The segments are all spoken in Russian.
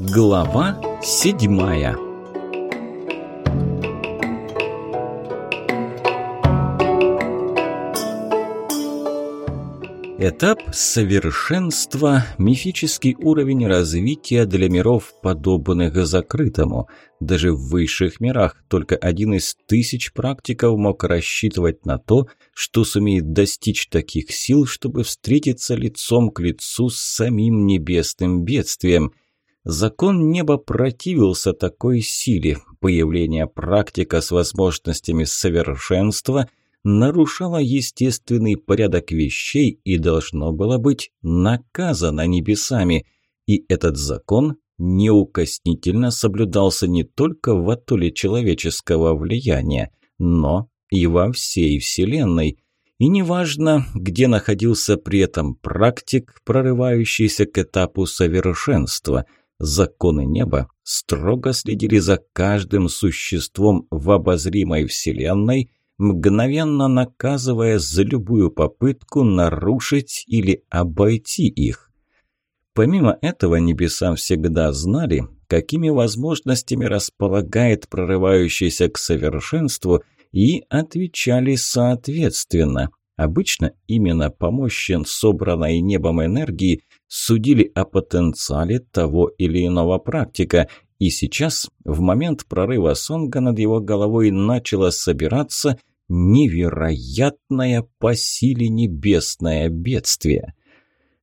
Глава седьмая Этап совершенства – мифический уровень развития для миров, подобных закрытому. Даже в высших мирах только один из тысяч практиков мог рассчитывать на то, что сумеет достичь таких сил, чтобы встретиться лицом к лицу с самим небесным бедствием – Закон неба противился такой силе. Появление практика с возможностями совершенства нарушало естественный порядок вещей и должно было быть наказано небесами. И этот закон неукоснительно соблюдался не только в атоле человеческого влияния, но и во всей Вселенной. И неважно, где находился при этом практик, прорывающийся к этапу совершенства – законы неба строго следили за каждым существом в обозримой Вселенной, мгновенно наказывая за любую попытку нарушить или обойти их. Помимо этого, небеса всегда знали, какими возможностями располагает прорывающийся к совершенству, и отвечали соответственно. Обычно именно по мощи собранной небом энергии судили о потенциале того или иного практика, и сейчас, в момент прорыва Сонга, над его головой начало собираться невероятное по силе небесное бедствие.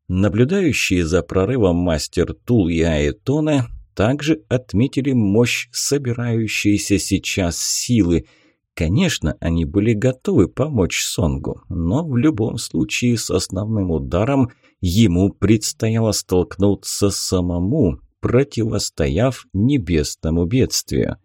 Наблюдающие за прорывом мастер Тул и Аэтона также отметили мощь собирающейся сейчас силы – Конечно, они были готовы помочь Сонгу, но в любом случае с основным ударом ему предстояло столкнуться самому, противостояв небесному бедствию.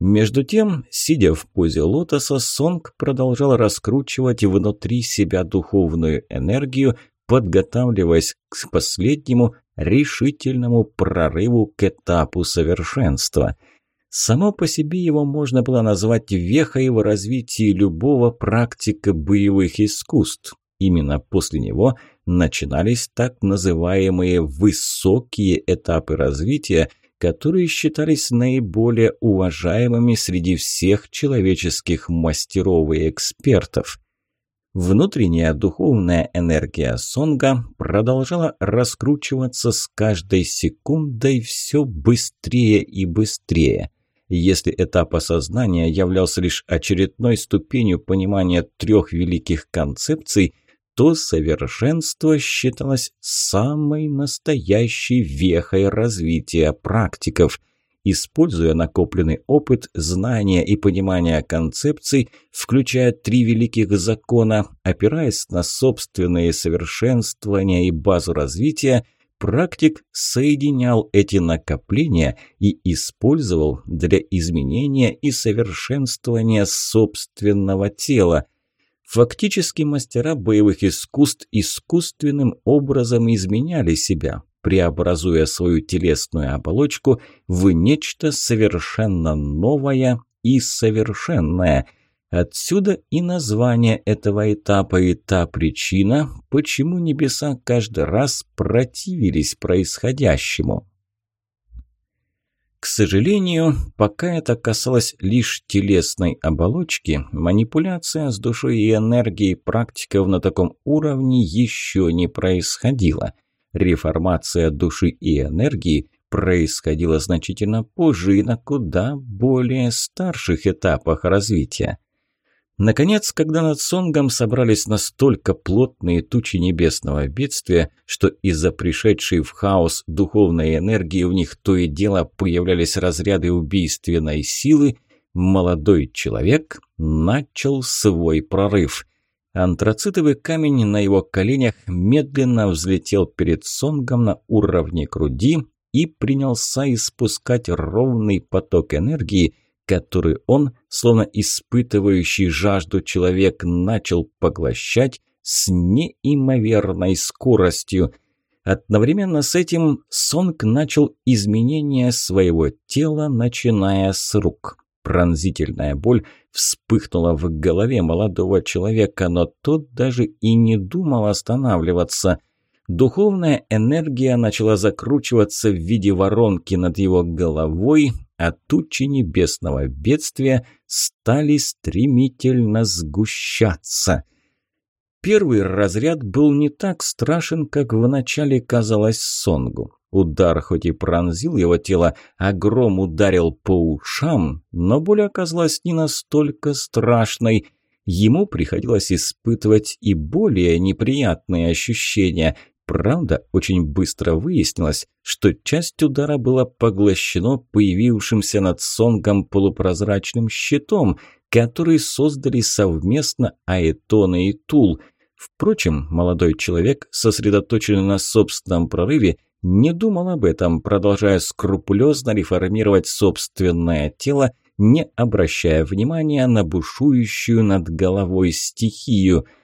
Между тем, сидя в позе лотоса, Сонг продолжал раскручивать внутри себя духовную энергию, подготавливаясь к последнему решительному прорыву к этапу совершенства – Само по себе его можно было назвать вехой в развитии любого практика боевых искусств. Именно после него начинались так называемые «высокие этапы развития», которые считались наиболее уважаемыми среди всех человеческих мастеров и экспертов. Внутренняя духовная энергия Сонга продолжала раскручиваться с каждой секундой все быстрее и быстрее – если этап осознания являлся лишь очередной ступенью понимания трех великих концепций, то совершенство считалось самой настоящей вехой развития практиков – используя накопленный опыт, знания и понимание концепций, включая три великих закона, опираясь на собственные совершенствования и базу развития, практик соединял эти накопления и использовал для изменения и совершенствования собственного тела. Фактически мастера боевых искусств искусственным образом изменяли себя, преобразуя свою телесную оболочку в нечто совершенно новое и совершенное – Отсюда и название этого этапа и та причина, почему небеса каждый раз противились происходящему. К сожалению, пока это касалось лишь телесной оболочки, манипуляция с душой и энергией практиков на таком уровне еще не происходила. Реформация души и энергии происходила значительно позже и на куда более старших этапах развития. Наконец, когда над Сонгом собрались настолько плотные тучи небесного бедствия, что из-за пришедшей в хаос духовной энергии в них то и дело появлялись разряды убийственной силы, молодой человек начал свой прорыв. Антрацитовый камень на его коленях медленно взлетел перед Сонгом на уровне груди и принялся испускать ровный поток энергии – который он, словно испытывающий жажду человек, начал поглощать с неимоверной скоростью. Одновременно с этим Сонг начал изменение своего тела, начиная с рук. Пронзительная боль вспыхнула в голове молодого человека, но тот даже и не думал останавливаться – Духовная энергия начала закручиваться в виде воронки над его головой, от тучи небесного бедствия стали стремительно сгущаться. Первый разряд был не так страшен, как вначале казалось Сонгу. Удар хоть и пронзил его тело, а гром ударил по ушам, но боль оказалась не настолько страшной. Ему приходилось испытывать и более неприятные ощущения – Правда, очень быстро выяснилось, что часть удара была поглощена появившимся над Сонгом полупрозрачным щитом, который создали совместно Аэтона и Тул. Впрочем, молодой человек, сосредоточенный на собственном прорыве, не думал об этом, продолжая скрупулезно реформировать собственное тело, не обращая внимания на бушующую над головой стихию –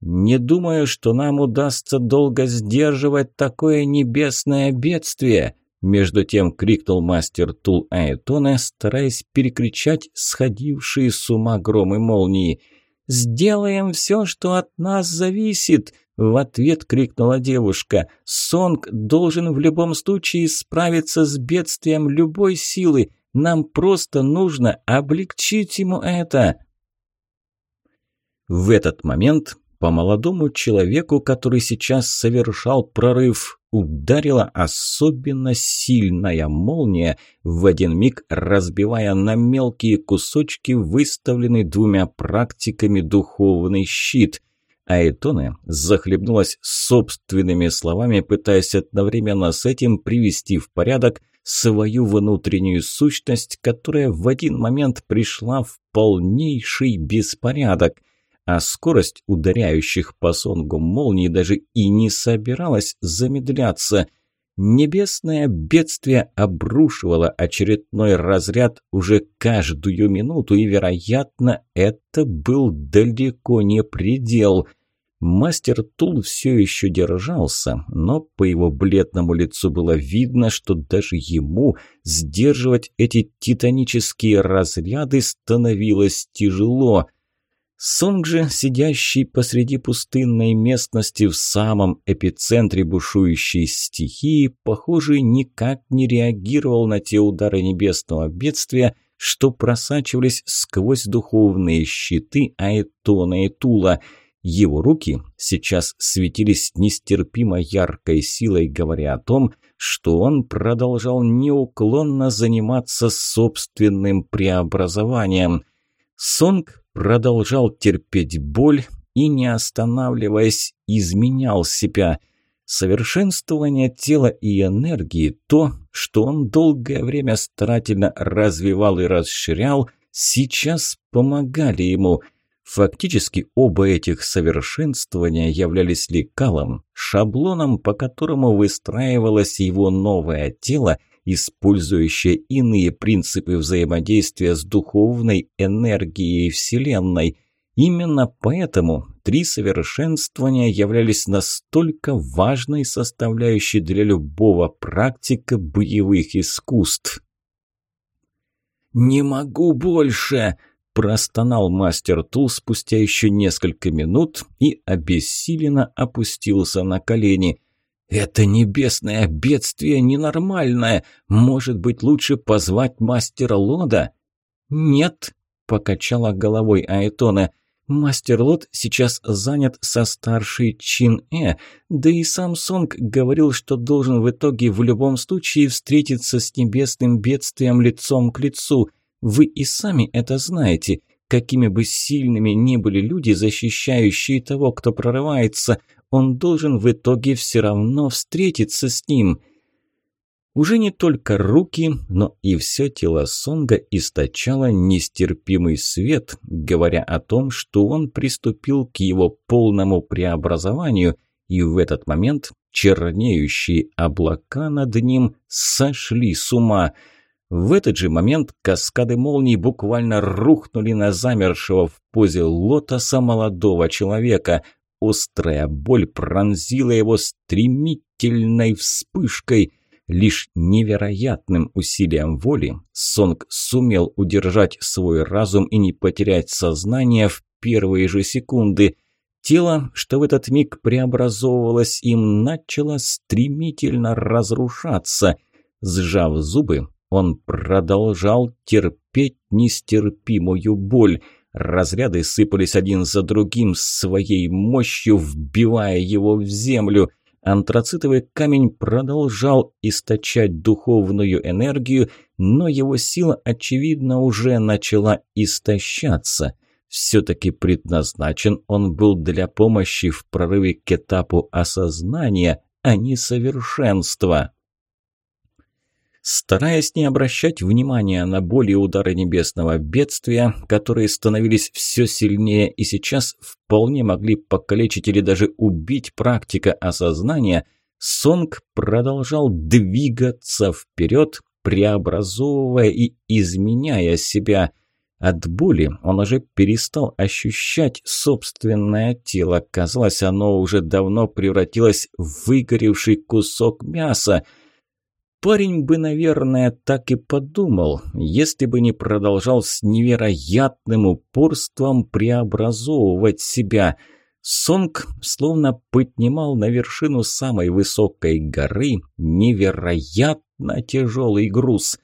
не думаю, что нам удастся долго сдерживать такое небесное бедствие!» Между тем крикнул мастер Тул Аэтона, стараясь перекричать сходившие с ума громы молнии. «Сделаем все, что от нас зависит!» В ответ крикнула девушка. «Сонг должен в любом случае справиться с бедствием любой силы. Нам просто нужно облегчить ему это!» В этот момент по молодому человеку, который сейчас совершал прорыв, ударила особенно сильная молния, в один миг разбивая на мелкие кусочки выставленный двумя практиками духовный щит. Айтоне захлебнулась собственными словами, пытаясь одновременно с этим привести в порядок свою внутреннюю сущность, которая в один момент пришла в полнейший беспорядок – а скорость ударяющих по сонгу молний даже и не собиралась замедляться. Небесное бедствие обрушивало очередной разряд уже каждую минуту, и, вероятно, это был далеко не предел. Мастер Тул все еще держался, но по его бледному лицу было видно, что даже ему сдерживать эти титанические разряды становилось тяжело – Сонг же, сидящий посреди пустынной местности в самом эпицентре бушующей стихии, похоже, никак не реагировал на те удары небесного бедствия, что просачивались сквозь духовные щиты Аэтона и Тула. Его руки сейчас светились нестерпимо яркой силой, говоря о том, что он продолжал неуклонно заниматься собственным преобразованием. Сонг продолжал терпеть боль и, не останавливаясь, изменял себя. Совершенствование тела и энергии – то, что он долгое время старательно развивал и расширял, сейчас помогали ему. Фактически оба этих совершенствования являлись лекалом, шаблоном, по которому выстраивалось его новое тело – использующая иные принципы взаимодействия с духовной энергией Вселенной. Именно поэтому три совершенствования являлись настолько важной составляющей для любого практика боевых искусств. «Не могу больше!» – простонал мастер Тул спустя еще несколько минут и обессиленно опустился на колени – это небесное бедствие ненормальное. Может быть, лучше позвать мастера Лода? Нет, покачала головой Айтона. Мастер Лод сейчас занят со старшей Чин-Э, да и сам Сонг говорил, что должен в итоге в любом случае встретиться с небесным бедствием лицом к лицу. Вы и сами это знаете. Какими бы сильными ни были люди, защищающие того, кто прорывается, он должен в итоге все равно встретиться с ним. Уже не только руки, но и все тело Сонга источало нестерпимый свет, говоря о том, что он приступил к его полному преобразованию, и в этот момент чернеющие облака над ним сошли с ума. В этот же момент каскады молний буквально рухнули на замершего в позе лотоса молодого человека – Острая боль пронзила его стремительной вспышкой. Лишь невероятным усилием воли Сонг сумел удержать свой разум и не потерять сознание в первые же секунды. Тело, что в этот миг преобразовывалось им, начало стремительно разрушаться. Сжав зубы, он продолжал терпеть нестерпимую боль – Разряды сыпались один за другим своей мощью, вбивая его в землю. Антрацитовый камень продолжал источать духовную энергию, но его сила, очевидно, уже начала истощаться. Все-таки предназначен он был для помощи в прорыве к этапу осознания, а не совершенства. Стараясь не обращать внимания на боли и удары небесного бедствия, которые становились все сильнее и сейчас вполне могли покалечить или даже убить практика осознания, Сонг продолжал двигаться вперед, преобразовывая и изменяя себя. От боли он уже перестал ощущать собственное тело. Казалось, оно уже давно превратилось в выгоревший кусок мяса – Парень бы, наверное, так и подумал, если бы не продолжал с невероятным упорством преобразовывать себя. Сонг словно поднимал на вершину самой высокой горы невероятно тяжелый груз.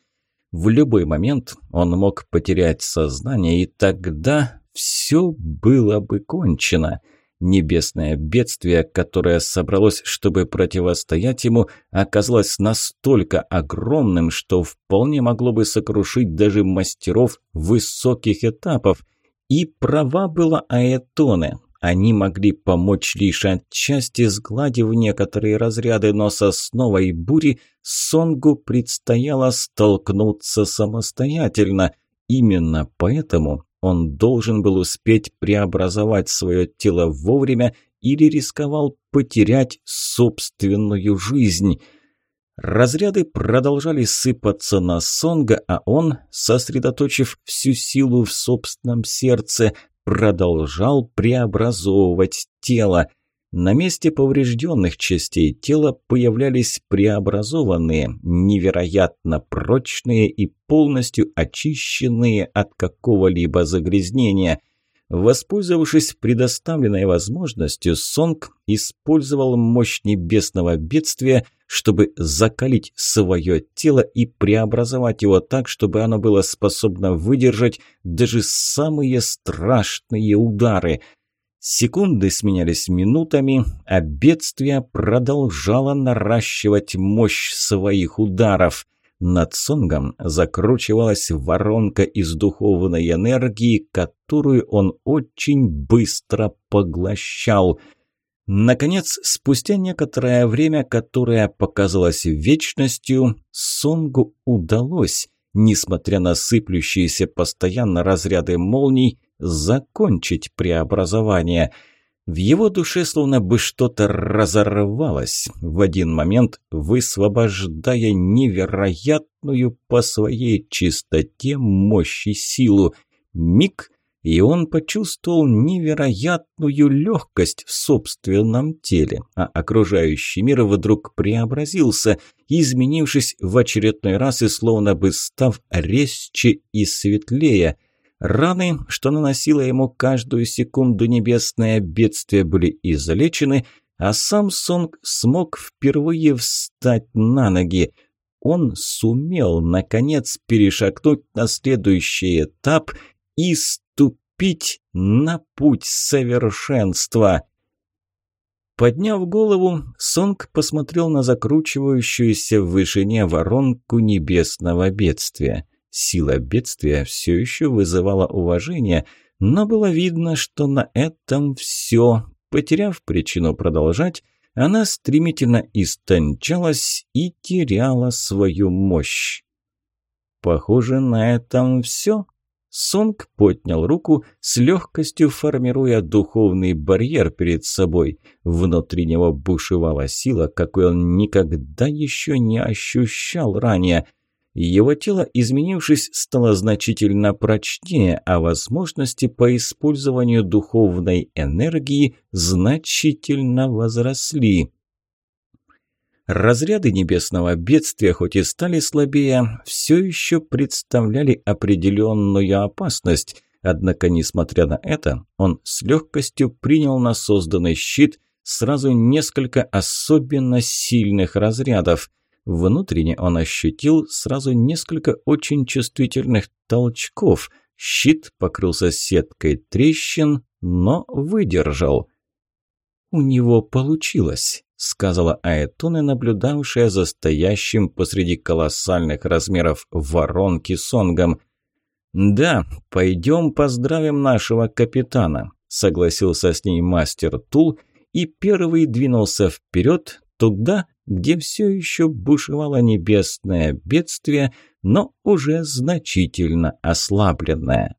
В любой момент он мог потерять сознание, и тогда все было бы кончено. Небесное бедствие, которое собралось, чтобы противостоять ему, оказалось настолько огромным, что вполне могло бы сокрушить даже мастеров высоких этапов. И права была Аэтоне. Они могли помочь лишь отчасти, сгладив некоторые разряды, но сосновой бури Сонгу предстояло столкнуться самостоятельно. Именно поэтому он должен был успеть преобразовать свое тело вовремя или рисковал потерять собственную жизнь. Разряды продолжали сыпаться на Сонга, а он, сосредоточив всю силу в собственном сердце, продолжал преобразовывать тело – на месте поврежденных частей тела появлялись преобразованные, невероятно прочные и полностью очищенные от какого-либо загрязнения. Воспользовавшись предоставленной возможностью, Сонг использовал мощь небесного бедствия, чтобы закалить свое тело и преобразовать его так, чтобы оно было способно выдержать даже самые страшные удары – Секунды сменялись минутами, а бедствие продолжало наращивать мощь своих ударов. Над Сонгом закручивалась воронка из духовной энергии, которую он очень быстро поглощал. Наконец, спустя некоторое время, которое показалось вечностью, Сонгу удалось, несмотря на сыплющиеся постоянно разряды молний, закончить преобразование. В его душе словно бы что-то разорвалось в один момент, высвобождая невероятную по своей чистоте мощи силу. Миг, и он почувствовал невероятную легкость в собственном теле, а окружающий мир вдруг преобразился, изменившись в очередной раз и словно бы став резче и светлее – Раны, что наносило ему каждую секунду небесное бедствие, были излечены, а сам Сонг смог впервые встать на ноги. Он сумел, наконец, перешагнуть на следующий этап и ступить на путь совершенства. Подняв голову, Сонг посмотрел на закручивающуюся в вышине воронку небесного бедствия. Сила бедствия все еще вызывала уважение, но было видно, что на этом все. Потеряв причину продолжать, она стремительно истончалась и теряла свою мощь. Похоже, на этом все. Сонг поднял руку, с легкостью формируя духовный барьер перед собой. Внутри него бушевала сила, какой он никогда еще не ощущал ранее – его тело, изменившись, стало значительно прочнее, а возможности по использованию духовной энергии значительно возросли. Разряды небесного бедствия, хоть и стали слабее, все еще представляли определенную опасность, однако, несмотря на это, он с легкостью принял на созданный щит сразу несколько особенно сильных разрядов – Внутренне он ощутил сразу несколько очень чувствительных толчков. Щит покрылся сеткой трещин, но выдержал. «У него получилось», — сказала Аэтуне, наблюдавшая за стоящим посреди колоссальных размеров воронки сонгом. «Да, пойдем поздравим нашего капитана», — согласился с ней мастер Тул, и первый двинулся вперед туда, где все еще бушевало небесное бедствие, но уже значительно ослабленное.